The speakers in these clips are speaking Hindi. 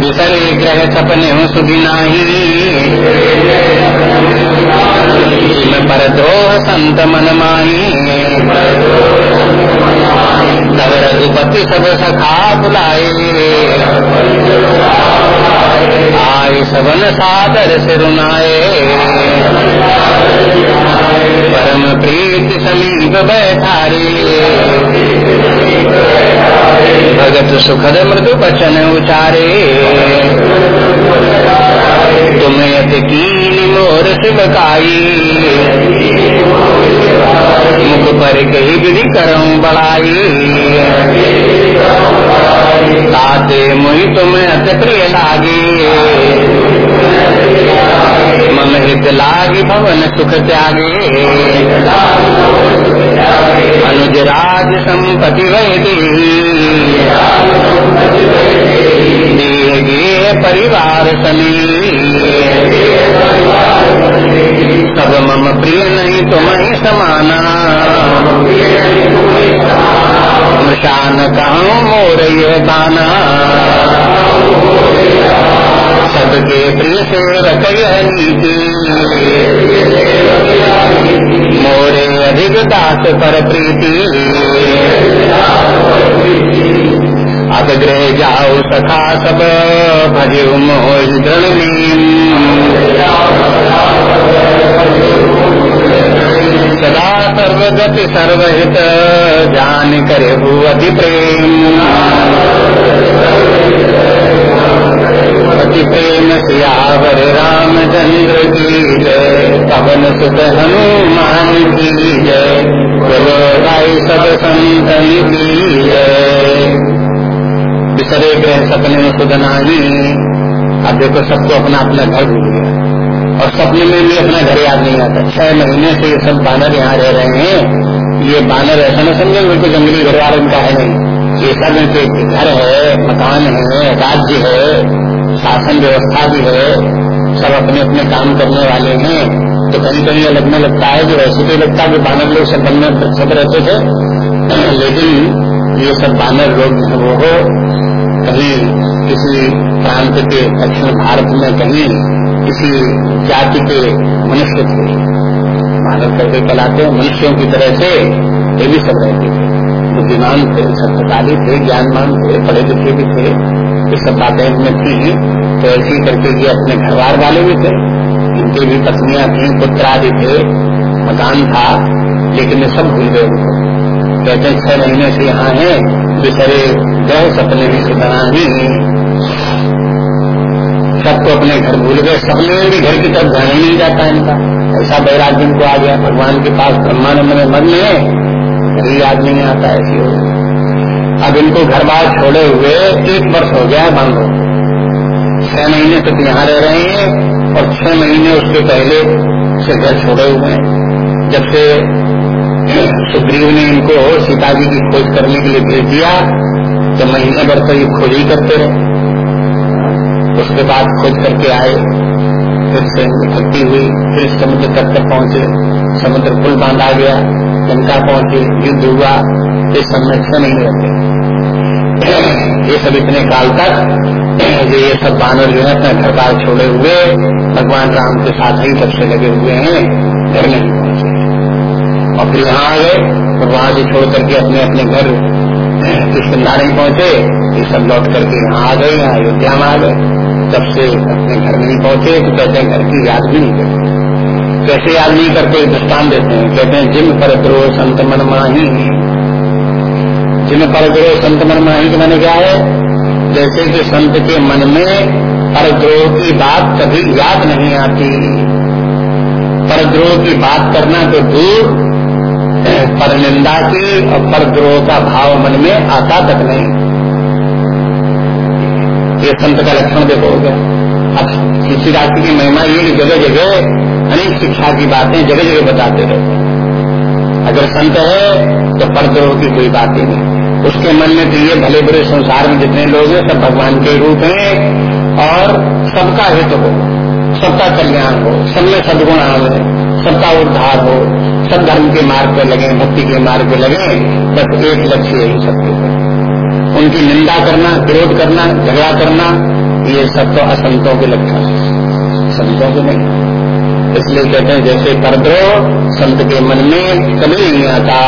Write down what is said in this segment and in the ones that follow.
बिसरे ग्रह सपने हो सुधि नाही। पर द्रोह संत मन माही तब रघुपति सब सखा बुलाए आय सबन सादर सिरुनाए परम प्रीत समीप बैठारे। भगत सुखद मृदु बचन उचारे। तुम्हें अति कीन मोर शिवकाई मुख पर कही विधि करऊं बड़ाई ताते मुहि तुम्हें अति प्रिय लागे। मम हित लागी भवन सुख त्यागे। अनुज राज संपत्ति वैदी। परिवार समी। सब मम प्रिय नहीं तुम ही समाना। मृषान कहूँ मोर ये दाना सबके प्रिय यह मोरे अधिक दास पर प्रीति। अब गृह जाओ सखा सब, भजो सदा सर्वगति सर्वहित, जान करे अति प्रेम। अति प्रेम सियावर रामचंद्र की जय पवन सुत हनुमान की जय भाई सब संतन की जय बिसरे ग्रह सपने में सुधनाही अब देखो सबको अपना अपना घर भूल गया और सपने में भी अपना घर याद नहीं आता छह महीने से ये सब बानर यहाँ रह रहे हैं ये बानर ऐसा न समझे बिल्कुल जंगली घर वाले इनका है नहीं ये सब इनके घर है मकान है राज्य है। शासन व्यवस्था भी है, सब अपने अपने काम करने वाले हैं तो कहीं कहीं ये लगने लगता है जो ऐसे भी लगता है कि बानर लोग सब बनने सब रहते थे, लेकिन ये सब बानर लोग वो हो कहीं किसी प्रांत के दक्षिण भारत में कहीं किसी जाति के मनुष्य थे। मानव करके कहलाते मनुष्यों की तरह से ये भी सब रहते थे। बुद्धिमान थे सत्यशाली थे ज्ञानमान थे, पढ़े लिखे भी थे, ये सब बातें इनमें थी। तो ऐसी करके ये अपने घरवार वाले भी थे इनकी भी पत्नियाँ थी, पुत्र आदि थे, मकान था, लेकिन ये सब भूल गए उनको। कहते छह महीने से यहाँ है, बेचारे गए सपने में से बना ही सबको अपने घर भूल गए, सबने भी घर की तरफ़ ध्यान ही नहीं जाता इनका। ऐसा बैराग्य इनको आ गया, भगवान के पास ब्रह्मानंद में मन में ही याद नहीं आता ऐसी हो। अब इनको घर बार छोड़े हुए एक वर्ष हो गया है बांधो छह महीने तक यहाँ रह रहे हैं और छह महीने उसके पहले से घर छोड़े हुए हैं। जब से सुग्रीव ने इनको सीता जी की खोज करने के लिए भेज दिया तो महीने भर तो ये खोज ही करते रहे। उसके बाद खोज करके आए। फिर से इकट्ठी हुई, फिर समुद्र तट तक पहुँचे। समुद्र पुल बांधा गया लंका पहुँचे, युद्ध हुआ समय छह नहीं रहते ये सब इतने काल तक, ये ये सब बानर जो है अपना घर बार छोड़े हुए, भगवान राम के साथ ही सबसे लगे हुए हैं, घर नहीं पहुँचे। और फिर यहाँ आ गए और वहाँ से छोड़ करके अपने अपने घर किसकिदार नहीं पहुँचे, ये सब लौट करके यहाँ आ गए, यहाँ अयोध्या में आ गए। तब से अपने घर में नहीं पहुँचे तो कहते हैं, घर की याद भी नहीं करते। कैसे याद नहीं करते? दृष्टान देते हैं। कहते हैं जिम पर द्रोह संत मन माही। जिम पर द्रोह संत मन माही के मैंने क्या है? जैसे कि संत के मन में परद्रोह की बात कभी याद नहीं आती। परद्रोह की बात करना तो दूर, पर निंदा की और परद्रोह का भाव मन में आता तक नहीं। ये संत का लक्षण देखो। अब किसी राशि की महिमा ये जगह जगह अनेक शिक्षा की बातें जगह जगह बताते रहते अगर संत है तो परद्रोह की कोई बात ही नहीं। उसके मन में तो ये भले बुरे संसार में जितने लोग हैं, सब भगवान के रूप हैं और सबका हित हो, सबका कल्याण हो, सब में सदगुण आवे सबका उद्धार हो, सब धर्म के मार्ग पर लगे, भक्ति के मार्ग पर लगे, बस एक लक्ष्य यही सबके उनकी निंदा करना विरोध करना, झगड़ा करना, ये सब तो असंतों के लक्षण संतों के नहीं। इसलिए कहते हैं, जैसे करद्रोह संत के मन में कभी नहीं आता।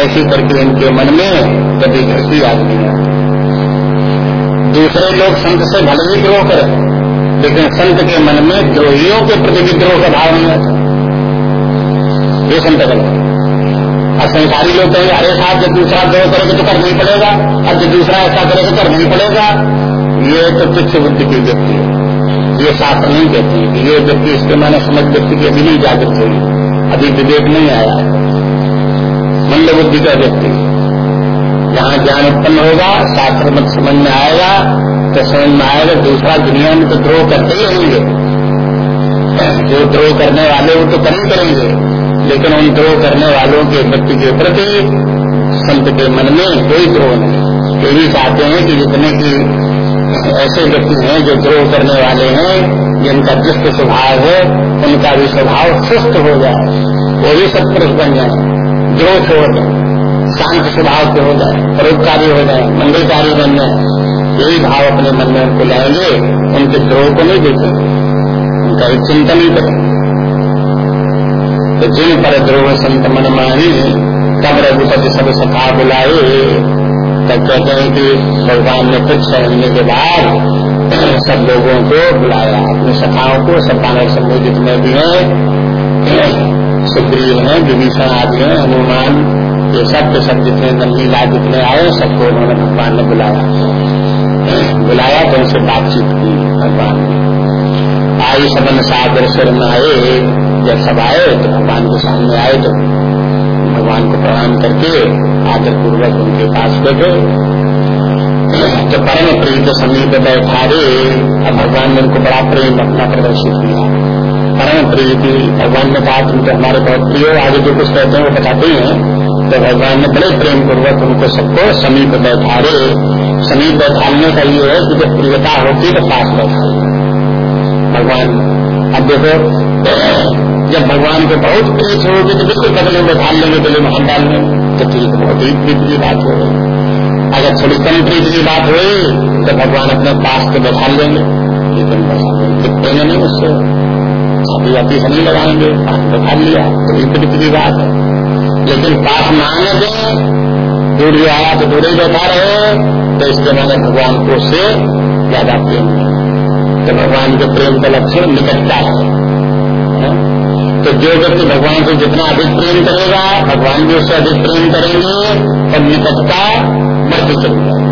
ऐसी करके इनके मन में कभी आदमी आता दूसरे लोग संत से भले ही द्रोह करें, लेकिन संत के मन में द्रोहियों के प्रति विद्रोह का भाव नहीं आता। ये संत गलत और संसारी लोग कहेंगे, अरे साहब, जब दूसरा द्रोह करेगा तो करना ही पड़ेगा, और जब दूसरा ऐसा करेगा तो करना ही पड़ेगा। ये तो तुच्छ बुद्धि की व्यक्ति है। ये शास्त्र नहीं कहती ये व्यक्ति इसके माने समझ व्यक्ति की अभी नहीं जागृत हुई। अभी विवेक नहीं आया। है मंद बुद्धि का व्यक्ति। जहाँ ज्ञान उत्पन्न होगा, शास्त्र मत समझ में आएगा तो समझ में आएगा, दूसरा दुनिया में तो द्रोह करते ही रहेंगे जो द्रोह करने वाले वो तो कर करेंगे। लेकिन उन द्रोह करने वालों के व्यक्ति के प्रति संत के मन में कोई द्रोह नहीं। ये भी चाहते हैं कि जितने की ऐसे व्यक्ति हैं जो द्रोह करने वाले हैं, जिनका दुष्ट स्वभाव है, उनका भी स्वभाव सुस्त हो जाए। वो भी सब पुरुष बन जाए। द्रोह छोड़ जाए शांत स्वभाव के हो जाए। परोपकारी हो जाए। मंगलकारी बन जाए। यही भाव अपने मन में उनको लाएँगे। उनके द्रोह को नहीं देखेंगे। उनका चिंतन ही करेंगे। तो जिन पर द्रोह संत मन माही तब रघुपति सब सखा बुलाए। तब कहते हैं कि भगवान ने कुछ सहने के बाद सब लोगों को बुलाया। अपने सखाओं को सब बानर समूह जितने भी हैं, सुग्रीव हैं, विभीषण आदि हैं, हनुमान, ये सब के सब जितने नंदीला जितने आए, सबको उन्होंने भगवान ने बुलाया। बुलाया तो उनसे बातचीत की भगवान ने। आई सबन सागर सिर आए। जब सब आए तो भगवान के सामने आए तो भगवान को प्रणाम करके आदर पूर्वक उनके पास बैठे। तो परम प्रीत समीप बैठारे अब भगवान ने उनको बड़ा प्रेम अपना प्रदर्शित किया। परम प्रीति, भगवान ने कहा, तुम तो हमारे बहुत प्रिय आगे जो कुछ कहते हैं, वो बताते हैं। तो भगवान ने बड़े प्रेम पूर्वक उनको सबको समीप बैठा बैठारे समीप बैठाने का ये है कि जब प्रियता होती तो पास बैठा भगवान, अब देखो जब भगवान को बहुत प्रीत होगी तो बिल्कुल बदले में ढाल लेंगे गले में हाथ डाल लेंगे तो ठीक बहुत ही प्रीत की बात हो गई। अगर थोड़ी कम प्रीत की बात हुई तो भगवान अपने पास को बैठा लेंगे, लेकिन दिखते नहीं उससे। वापी से नहीं लगाएँगे, पास बैठा लिया तो ये प्रीत की बात है। लेकिन पास मांगे दें दूर जो आया तो दूर ही बैठा रहे तो इसके मैंने भगवान को उससे ज़्यादा प्रेम तो भगवान के प्रेम का लक्षण निकटता है। तो जो व्यक्ति भगवान से जितना अधिक प्रेम करेगा, भगवान भी उससे अधिक प्रेम करेंगे और निकटता बढ़ती चली जाए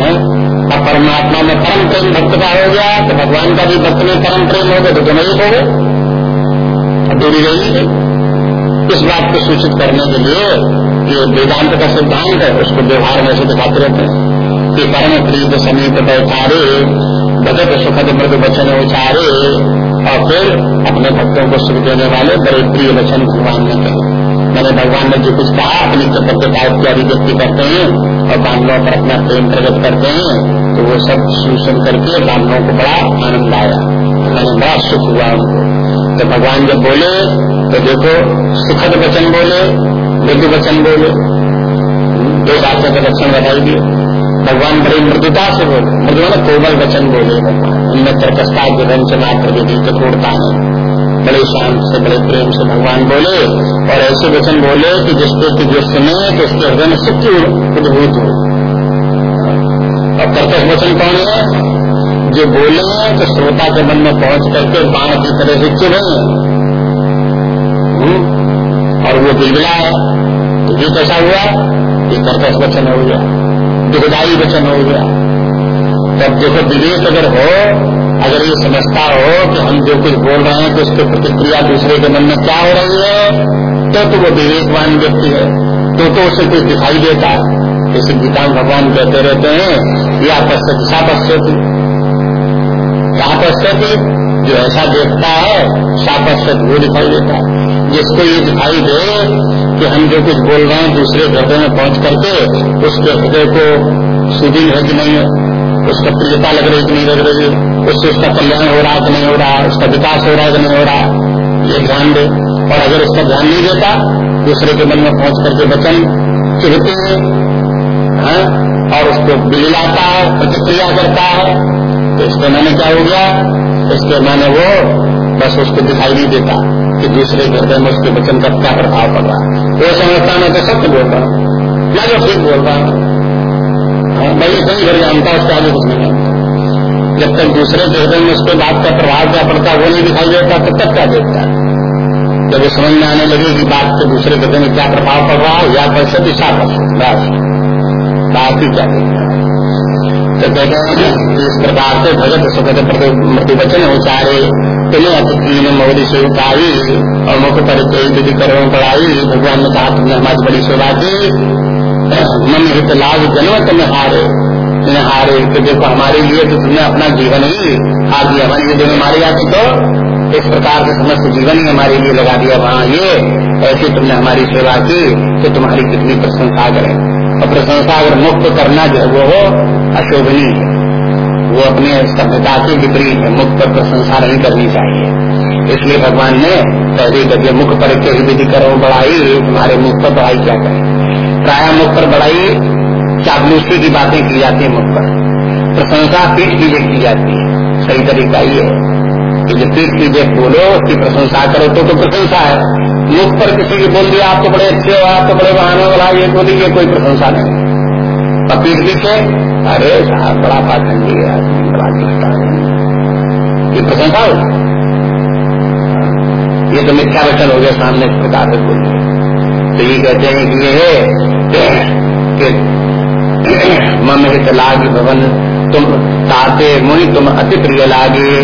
और परमात्मा में परम प्रेम भक्त का हो गया तो भगवान का भी भक्त में परम प्रेम हो गया तो दोनों एक हो गए। दूरी रही इस बात को सूचित करने के लिए जो वेदांत का सिद्धांत है, उसको व्यवहार में से दिखाते रहते हैं। कि परम प्रीत समीप बैठारे भगत सुखद मृद वचन उचारे और फिर अपने भक्तों को सुख देने वाले बड़े प्रिय वचन भगवान ने कहे मैंने भगवान ने जो कुछ कहा, अपनी कृतज्ञता की अभिव्यक्ति करते हैं और बांधवों पर अपना प्रेम प्रकट करते हैं तो वो सब सुन करके बांधवों को बड़ा आनंद आया। मैंने बड़ा सुख हुआ उनको। तो भगवान जब बोले तो देखो, सुखद वचन बोले, मृदु वचन बोले, दो बातों के वचन बताई दिए। भगवान बड़ी मृदुता से बोले, मृदु कोमल वचन बोले भगवान। उनमें तर्कस्ता विरंच मात्र विधि कठोरता है। बड़े शांत से, बड़े प्रेम से भगवान बोले और ऐसे वचन बोले कि जिसको कि जो सुने तो उसके हृदय में सुख उद्भूत हो। और कर्कश वचन कौन है? जो बोले तो श्रोता के मन में पहुँच करके बाण की तरह से चुभे हम्म? और वो बिगड़ा है तो ये कैसा हुआ? ये कर्कश वचन हो गया। दुखदायी वचन हो गया। तब देखो विवेक अगर हो, अगर ये समझता हो कि हम जो कुछ बोल रहे हैं तो उसकी प्रतिक्रिया दूसरे के मन में क्या हो रही है तो तो वो विवेकवान व्यक्ति है। तो तो उसे कुछ दिखाई देता। है जैसे गीता भगवान कहते रहते हैं, या पश्चिम सा पश्चिम जो ऐसा देखता है सापश्चित वो दिखाई देता है। जिसको ये दिखाई दे कि हम जो कुछ बोल रहे हैं, दूसरे हृदय में पहुँच करके, उसके हृदय को सुधी है कि नहीं है। उसका प्रियता लग रही कि नहीं लग रही उससे उसका कल्याण हो रहा कि नहीं हो रहा? उसका विकास हो रहा है कि नहीं हो रहा? ये ध्यान दे। और अगर उसका ध्यान नहीं देता दूसरे के मन में पहुँच करके वचन चुभते हैं और उसको बिलाता है प्रतिक्रिया करता है तो इसके मैंने क्या हो गया? इसके मैंने वो बस उसको दिखाई नहीं देता कि दूसरे हृदय में उसके वचन का क्या प्रभाव पड़ रहा है। वो समझता मैं तो सत्य बोल रहा हूँ। मैं तो ठीक बोल रहा हूँ हाँ, मैं ये घर जानता उसके आगे कुछ नहीं जब तक दूसरे हृदय में उसके बात का प्रभाव क्या पड़ता है, वो नहीं दिखाई देता, तब तक क्या देखता है? जब समझ में आने लगे कि बात के दूसरे के में क्या प्रभाव पड़ रहा है, या कैसे दिशा पर बस। बात ही क्या देखता है? तो कहते हैं इस प्रकार से भगत सुखद मृत्यु वचन उचारे तुम्हें अतिथि ने मोदी से उतारी और मुख पर विधि करो पढ़ाई, भगवान ने कहा, तुमने हमारी बड़ी सेवा की मन हित लाभ जन्म तुम्हें हारे। हारे तो देखो हमारे लिए तो तुमने अपना जीवन ही हार दिया। हमारे लिए जब हमारे आती तो इस प्रकार से समस्त जीवन ही हमारे लिए लगा दिया। वहाँ ये, ऐसे तुमने हमारी सेवा की तो तुम्हारी कितनी प्रशंसा करें। और प्रशंसा अगर मुक्त करना जो वो हो, अशोभनीय है। वो अपने सभ्यता के विपरीत है। मुख पर प्रशंसा नहीं करनी चाहिए। इसलिए भगवान ने पहले गद्य मुख पर विधि करो, बढ़ाई, तुम्हारे मुख पर बढ़ाई क्या करें? प्राय मुख पर बढ़ाई चापलूसी की बातें की जाती है मुख पर। प्रशंसा पीठ की पीछे की जाती है। सही तरीका ये है कि जो पीठ की पीछे बोलो उसकी प्रशंसा करो तो तो प्रशंसा है। मुख पर किसी की बोल दिया, आप तो बड़े अच्छे हो, आप तो बड़े बहाने वाला, ये बोली ये कोई प्रशंसा नहीं। और पीठ पीछे अरे साहब, बड़ा पाखंडी है, आदमी, बड़ा दिखता है। ये प्रशंसा हो ये तो मिथ्या वचन हो गया सामने इस प्रकार से बोल तो ये कहते हैं कि ये कि मम हित लाग भवन, तुम ताते मुनि, तुम अति प्रिय लागे,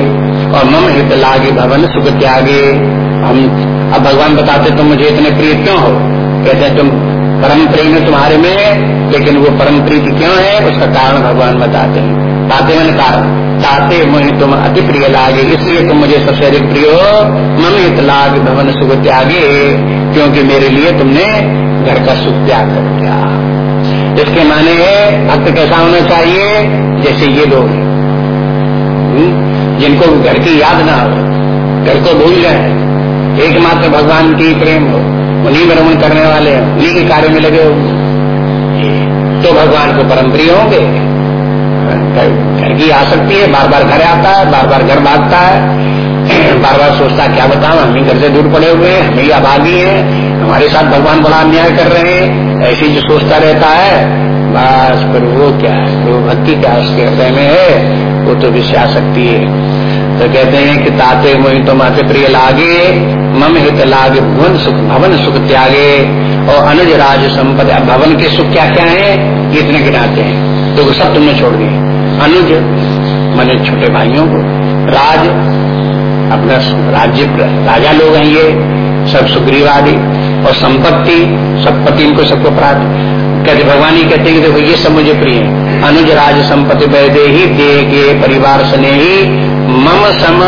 और मम हित लागे भवन सुख त्यागे। हम, अब भगवान बताते, तुम मुझे इतने प्रिय क्यों हो? कहते तुम परम प्रेम है तुम्हारे में, लेकिन वो परम प्रीति क्यों है? उसका कारण भगवान बताते हैं। ताते मन कारण ताते मुहि तुम अति प्रिय लागे, इसलिए तुम मुझे सबसे अधिक प्रिय हो। मम हित लाग भवन सुख त्यागे, क्योंकि मेरे लिए तुमने घर का सुख त्याग कर दिया। इसके माने भक्त कैसा होना चाहिए? जैसे ये लोग हम्म? जिनको घर की याद ना हो, घर को भूल जाए। एकमात्र भगवान की प्रेम हो, उन्हीं भ्रमण करने वाले हैं, उन्हीं के कार्य में लगे होंगे। तो भगवान को परम प्रिय होंगे। घर की आसक्ति है बार बार घर आता है बार बार घर भागता है। बार बार सोचता, क्या बताऊँ? हम ही घर से दूर पड़े हुए हैं, हम ही आबादी है, हमारे साथ भगवान बड़ा अन्याय कर रहे हैं। ऐसी जो सोचता रहता है, बस, पर वो क्या है? वो भक्ति क्या उसके हृदय में है? वो तो विश्वास शक्ति है। तो कहते हैं कि, ताते मोहि तो माते प्रिय लागे, मम हित लागे भवन सुख भवन सुख त्यागे, और अनुज राज संपदा। भवन के सुख क्या क्या है? इतने गिनाते हैं। तो सब तुमने छोड़ दिए। अनुज, मैंने छोटे भाइयों को। राज अपना राज्य, राजा लोग हैं ये, सब सुग्रीव आदि और संपत्ति सब पति इनको सबको प्राप्त। कहते, भगवान ही कहते हैं कि देखो, ये सब मुझे प्रिय है। अनुज राज संपत्ति वैदे ही, दे के परिवार सने ही, मम सम,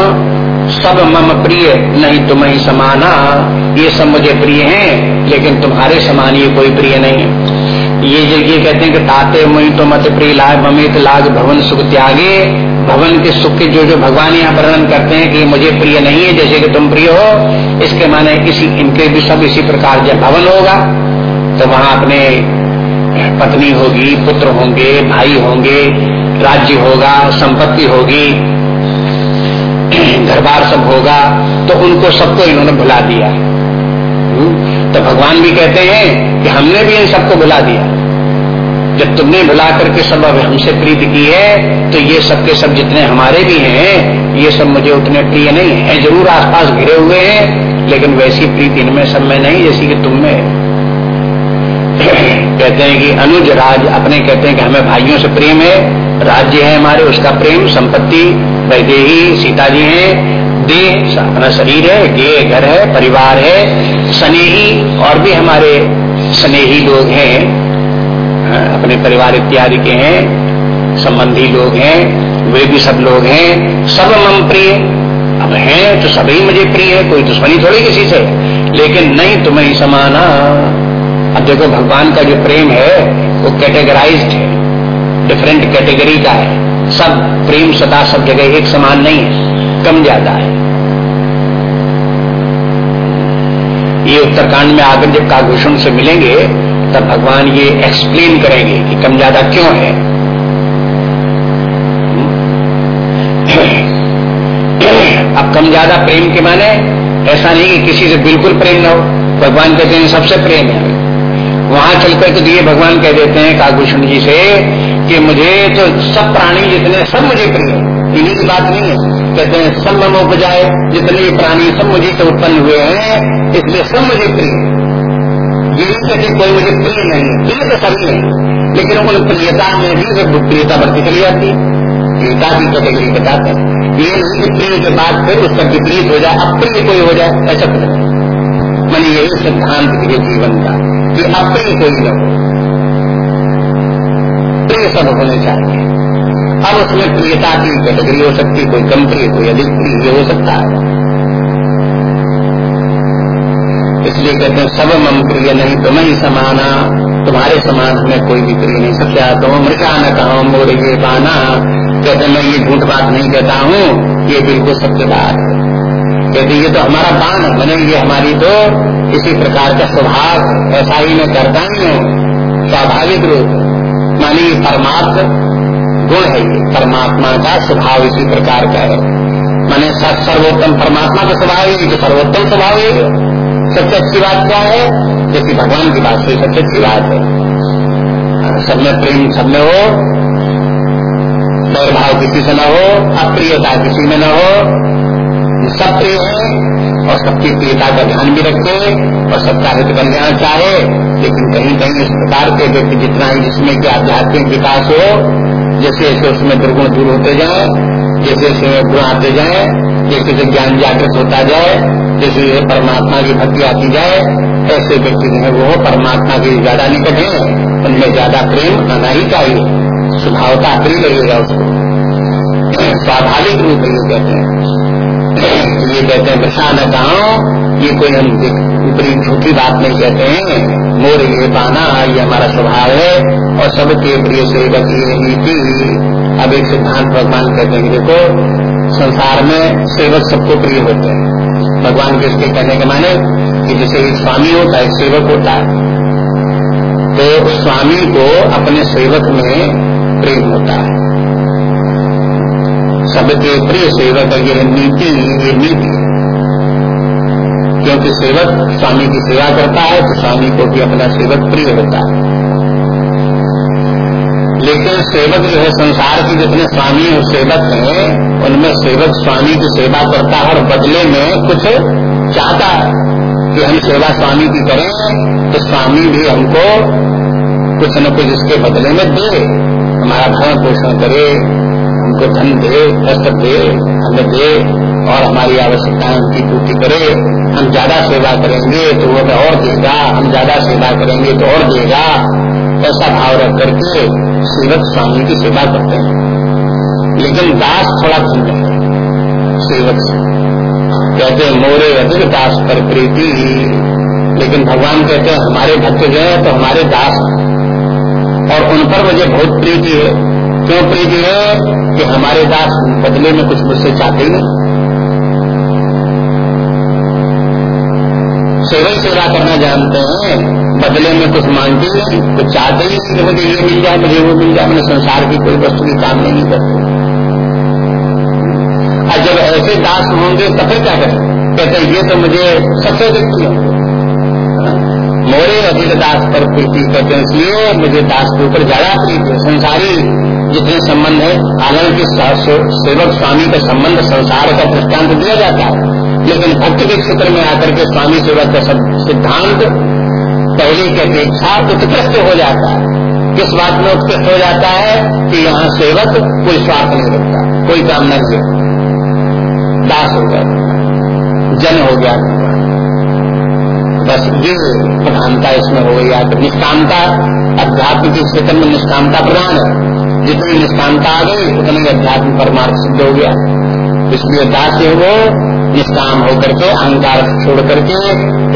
सब मम प्रिय, नहीं तुम ही समाना। ये सब मुझे प्रिय हैं, लेकिन तुम्हारे समान ये कोई प्रिय नहीं है। ये जो ये कहते हैं कि ताते मुई तो मत प्रिय लाग ममित लाग भवन सुख त्यागे भवन के सुख के जो जो भगवान यहाँ वर्णन करते हैं कि मुझे प्रिय नहीं है, जैसे कि तुम प्रिय हो, इसके माने इसी, इनके भी सब इसी प्रकार जब भवन होगा तो वहाँ अपने पत्नी होगी, पुत्र होंगे, भाई होंगे, राज्य होगा, संपत्ति होगी घर बार सब होगा तो उनको सबको इन्होंने भुला दिया हम्म? तो भगवान भी कहते हैं कि हमने भी इन सबको भुला दिया। जब तुमने भुला करके सब अब हमसे प्रीति की है तो ये सब के सब जितने हमारे भी हैं, ये सब मुझे उतने प्रिय नहीं है ज़रूर आसपास घिरे हुए हैं, लेकिन वैसी प्रीति इनमें सब में नहीं, जैसी कि तुम में। कहते हैं कि अनुज राज अपने कहते हैं कि हमें भाइयों से प्रेम है, राज्य है हमारे, उसका प्रेम, संपत्ति, वैदेही, सीता जी है देह अपना शरीर है गे घर है, परिवार है, स्नेही, और भी हमारे स्नेही लोग हैं। अपने परिवार इत्यादि के हैं, संबंधी लोग हैं, वे भी सब लोग हैं। सब मम प्रिय, अब हैं तो सभी मुझे प्रिय है, कोई दुश्मनी थोड़ी किसी से, लेकिन नहीं तुम्हें ही समाना। अब देखो, भगवान का जो प्रेम है, वो कैटेगराइज्ड है डिफरेंट कैटेगरी का है। सब प्रेम सदा सब जगह एक समान नहीं है। कम ज़्यादा है। ये उत्तरकांड में आकर जब काभूषण से मिलेंगे, तब भगवान ये एक्सप्लेन करेंगे कि कम ज़्यादा क्यों है। अब कम ज़्यादा प्रेम के माने ऐसा नहीं कि किसी से बिल्कुल प्रेम न हो। भगवान कहते हैं सबसे प्रेम है। वहाँ चलकर तो दिए भगवान कह देते हैं काकुष्ण जी से कि मुझे तो सब प्राणी जितने सब मुझे प्रिय इन्हीं की बात नहीं है। कहते हैं सब उपजाए, जितने भी प्राणी सब मुझे से उत्पन्न हुए हैं इसलिए सब मुझे प्रिय नहीं कहते कोई मुझे प्रिय नहीं प्रिय तो सभी है, लेकिन उन प्रियता में भी प्रियता बढ़ती चली जाती है। प्रियता की कैटेगरी बताते हैं। ये नहीं कि प्रिय के बाद फिर उसका विपरीत हो जाए, अप्रिय कोई हो जाए, ऐसा कुछ मैंने यही सिद्धांत दिए जीवन का, कि अप्रिय कोई न हो। प्रिय सब होने चाहिए। अब उसमें प्रियता की कैटेगरी हो सकती, कोई कम प्रिय कोई अधिक प्रिय हो सकता है। इसलिए कहते हैं, सब मम प्रिय नहीं, तुम ही समाना, तुम्हारे समान हमें कोई भी प्रिय नहीं सबसे तुम मृषा न कहो, मोर ये पाना कहते मैं ये झूठ बात नहीं कहता हूँ, ये बिल्कुल सत्य बात है। कहते ये तो हमारा बाण है, मैंने ये हमारी तो इसी प्रकार का स्वभाव ऐसा ही मैं करता ही हूँ, स्वाभाविक रूप। मानी परमात्म गुण है। ये परमात्मा का स्वभाव इसी प्रकार का है। माने सर्वोत्तम परमात्मा का स्वभाव है जो सर्वोत्तम स्वभाव है। सबसे अच्छी बात क्या है? जैसे भगवान की बात से सबसे अच्छी बात है। सब में प्रेम सब में हो भाव किसी से न हो, अप्रियता किसी में न हो सब प्रिय है, और सबकी प्रियता का ध्यान भी रखे, और सबका हित कल्याण चाहे, लेकिन कहीं कहीं इस प्रकार के व्यक्ति जितना ही जिसमें कि आध्यात्मिक विकास हो जैसे जैसे उसमें दुर्गुण दूर होते जाए, जैसे जैसे गुण आते जाए, जैसे जैसे ज्ञान जागृत होता जाए, जैसे जैसे परमात्मा की भक्ति आती जाए, ऐसे व्यक्ति जो है वो परमात्मा के ज़्यादा निकट है, उनमें ज़्यादा प्रेम आना ही चाहिए। स्वभावता प्रिय लगेगा उसको। स्वाभाविक रूप में कहते हैं। ये कहते हैं बसा न गाँव ये कोई हम ऊपरी झूठी बात नहीं कहते हैं। मोर ये पाना ये हमारा स्वभाव है। और सबके प्रिय सेवक ये नीति अब एक सिद्धांत भगवान कहते हैं देखो, संसार में सेवक सबको प्रिय होते हैं। भगवान के इसके कहने के माने कि जैसे एक स्वामी होता है सेवक होता है तो स्वामी को अपने सेवक में प्रेम होता है। सबके प्रिय सेवक ये नीति ये नीति। क्योंकि सेवक स्वामी की सेवा करता है तो स्वामी को भी अपना सेवक प्रिय होता है। लेकिन सेवक जो है, संसार के जितने स्वामी और सेवक हैं, उनमें सेवक स्वामी की सेवा करता है और बदले में कुछ चाहता है कि हम सेवा स्वामी की करें तो स्वामी भी हमको कुछ न कुछ इसके बदले में दे। हमारा भरण पोषण करे हमको धन दे वस्त्र दे हमें दे और हमारी आवश्यकताएँ की पूर्ति करे, हम ज़्यादा सेवा करेंगे तो वो और देगा, हम ज़्यादा सेवा करेंगे तो और देगा। ऐसा भाव रख करके सेवक स्वामी की सेवा करते हैं। लेकिन दास थोड़ा भिन्न है, सेवक से। कहते मोरे अधिक दास पर प्रीति। लेकिन भगवान कहते हैं, हमारे भक्त जो है तो हमारे दास और उन पर मुझे बहुत प्रीति है। क्यों प्रीति है कि हमारे दास बदले में कुछ मुझसे चाहते ही नहीं? सेवा सेवा करना जानते हैं, बदले में कुछ मांगते नहीं, कुछ चाहते ही कि मुझे ये मिल जाए, मुझे वो मिल जाए मैंने संसार की कोई वस्तु की काम नहीं करते। और जब ऐसे दास होंगे तो फिर क्या करें? कहते ये तो मुझे सबसे अधिक मोरे अधिक दास पर प्रीति करते हैं, इसलिए मुझे दास के ऊपर ज़्यादा प्रीति है। संसारी जितने संबंध है हालाँकि सेवक स्वामी का संबंध, संसार का दृष्टांत दिया जाता है। लेकिन भक्त के क्षेत्र में आकर के स्वामी सेवक का सिद्धांत पहले की अपेक्षा उत्कृष्ट हो जाता है। किस बात में उत्कृष्ट हो जाता है कि यहाँ सेवक कोई स्वार्थ नहीं रखता, कोई काम नहीं दास हो गया, जन हो गया। बस ये प्रधानता इसमें हो गई तो निष्कामता, अध्यात्म के क्षेत्र में निष्कामता प्रधान है। जितनी निष्कामता आ गई, उतनी अध्यात्म परमार्थ सिद्ध हो गया। इसलिए दास वो निष्काम होकर के, अहंकार छोड़ करके,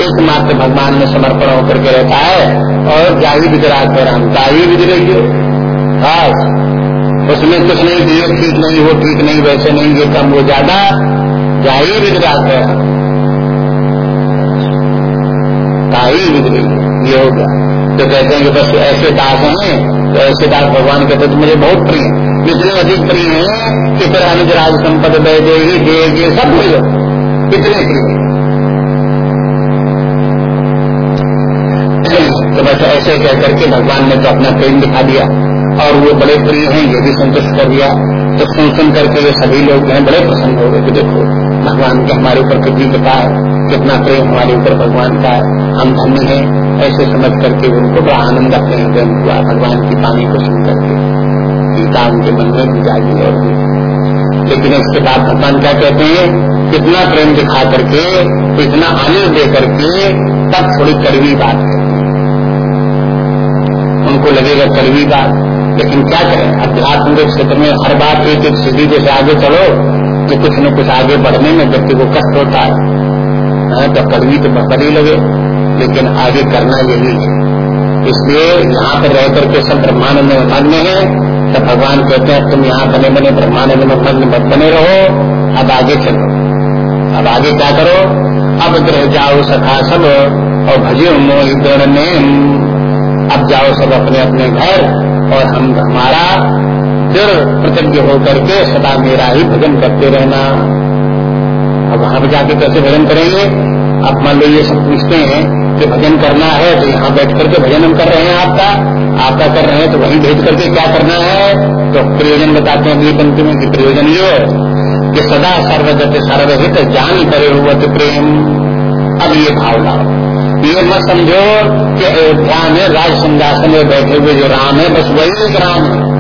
एकमात्र भगवान में समर्पण होकर के रहता है, और जाही विजराग कर हम जाही बस। उसमें कुछ नहीं दिए ठीक नहीं वो ठीक नहीं, वैसे नहीं, ये कम वो ज़्यादा जाही कर ताही विज रही ये हो गया। तो कहते हैं कि बस ऐसे दास हैं तो दास भगवान कहते तो मुझे बहुत प्रिय इतने अधिक प्रिय है कि फिर अनुज राज संपद दे देगी देगी सब मिलो इतने प्रिय तो बस ऐसे कह करके भगवान ने तो अपना प्रेम दिखा दिया। और वो बड़े प्रिय हैं, ये भी संतुष्ट कर दिया। तो सुन सुन करके ये सभी लोग हैं, बड़े प्रसन्न हो गए कि देखो, भगवान के हमारे ऊपर कितनी कृपा है। कितना प्रेम हमारे ऊपर भगवान का हम धन्य है, ऐसे समझ करके उनको बड़ा आनंद अपने हृदय हुआ, भगवान की पानी को सुन करके। गीता उनके मन में भी जागी और लेकिन इसके बाद भगवान क्या कहते हैं, कितना प्रेम दिखा करके, इतना आनंद दे करके, तब थोड़ी कड़वी बात है। उनको लगेगा कड़वी बात, लेकिन क्या करें? अध्यात्म के क्षेत्र में हर बार एक एक सीढ़ी जैसे आगे चलो तो कुछ न कुछ आगे बढ़ने में व्यक्ति को कष्ट होता है। हाँ, तो कड़वी तो बड़ी लगे लेकिन आगे करना यही है। इसलिए यहाँ पर रह करके सब ब्रह्मानंद में मग्न है तो भगवान कहते हैं तुम यहाँ बने बने ब्रह्मानंद में मग्न बने रहो अब आगे चलो। अब आगे क्या करो? अब ग्रह जाओ सखा सब और भजे मोह ने अब जाओ सब अपने अपने घर और हम हमारा दृढ़ प्रतिज्ञ होकर के सदा मेरा ही भजन करते रहना। अब वहाँ पर जाके कैसे भजन करेंगे। अब मान लो ये सब पूछते हैं कि भजन करना है तो यहाँ बैठ करके भजन हम कर रहे हैं आपका। आपका कर रहे हैं तो वहीं भेज करके क्या करना है? तो प्रयोजन बताते हैं अगली पंक्ति में कि प्रयोजन ये है कि सदा सर्वगत सर्वहित जान करे हुआ प्रेम। अब ये भाव लाओ ये मत समझो कि अयोध्या में राज सिंहासन में बैठे हुए जो राम है, बस वही एक राम है।